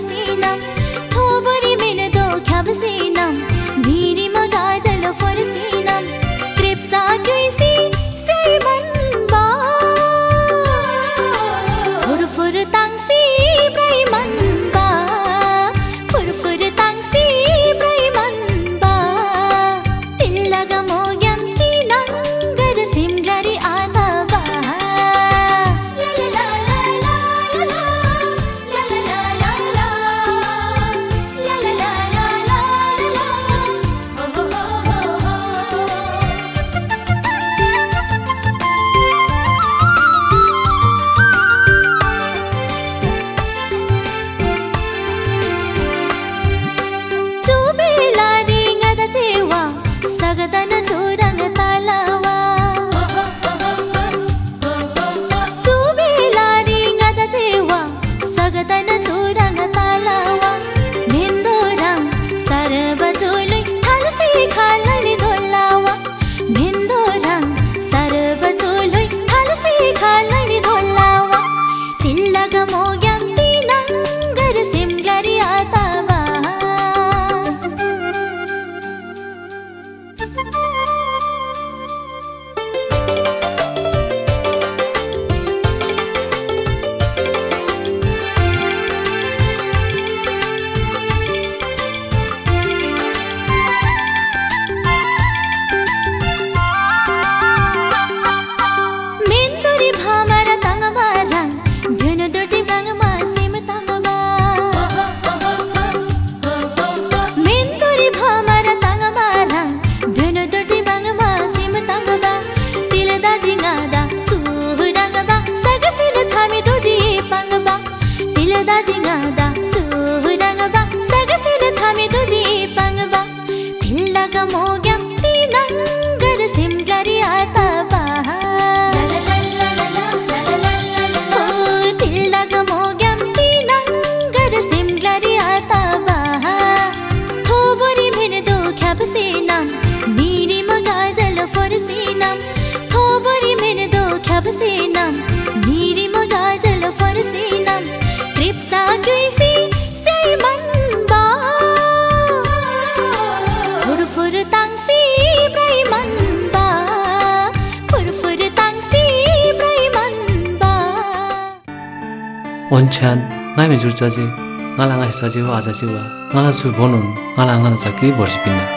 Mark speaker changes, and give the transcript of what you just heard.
Speaker 1: see दाजि गादा तुहडाङबा सगे सगे छमे दु दिपाङबा दिन 원찬 나이 줄자지 ngala nga sa jiwa aja jiwa ngala chu bonon ngala nga cha ki borsi pinna